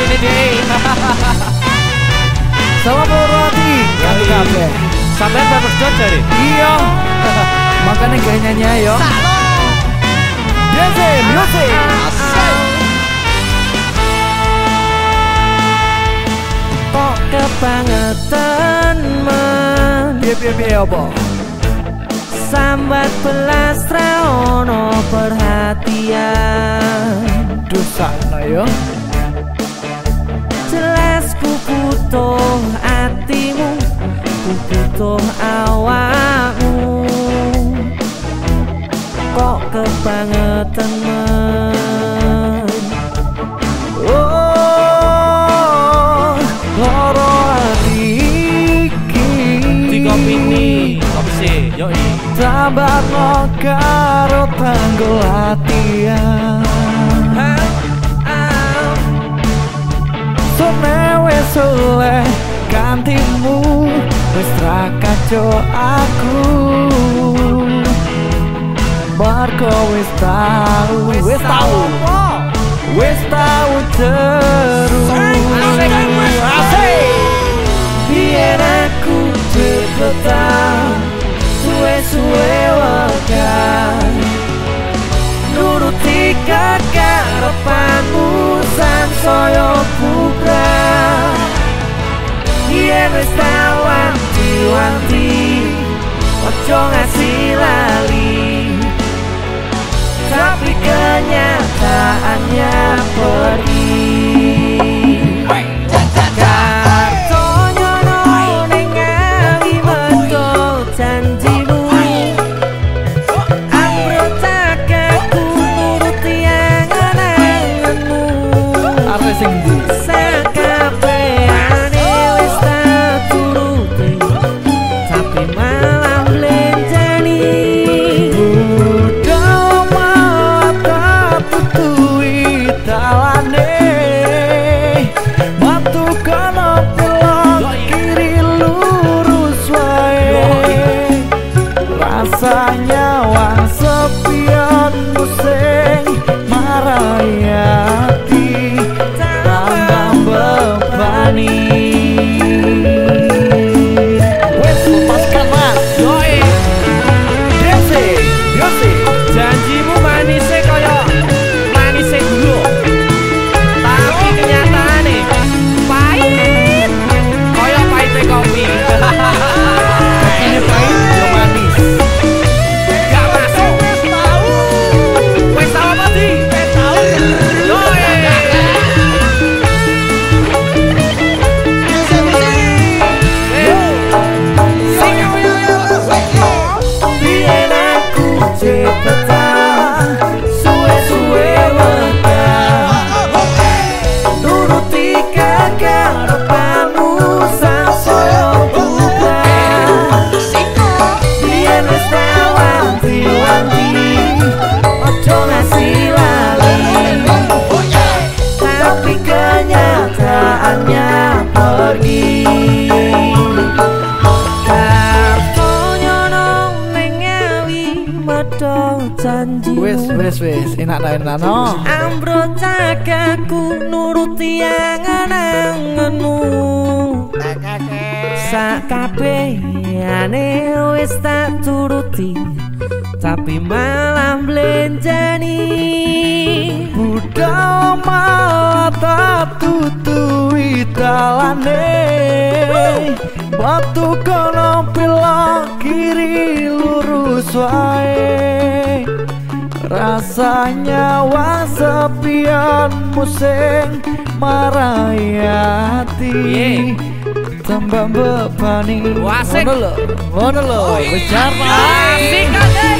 ini deh. Salam hormati kanggo kabeh. Sampai Pepper George jadi. Iya. Makanya gak nyanyi ayo. Dance music. Kok kebangetan men Piye piye piye apa? Sambat belas raono perhatian Dosa yo. Hatimu Ku butuh awakmu. Kok kebangetan men? Oh, loro iki. Di kopi nih Kopi sih Yoi. Tambah karo tanggul latihan. Sone wis oleh gantimu wis kaco aku Marco wis tau wis tau wis tau terus. Biar aku cepetan suwe-suwe wakan nuruti kekarepanmu sansaya bubrah yen wis tau wanti-wanti ojo ngasih lali tapi kenyataannya pergi Kartonyo Rasanya wang tempatnya pergi. Janji wes wes wes enak ta enak no? Ambro cakaku nuruti anganmu sak kabehane wis tak turuti. Tapi malah mlenjani Buddha mata tutui talane. Batu kono pilok kiri lurus wae. Rasanya wang sepian musing marayati Piye? Tambah bebani Wasik. Ngono lho Ngono lho Wis jarang Asik kan Tapi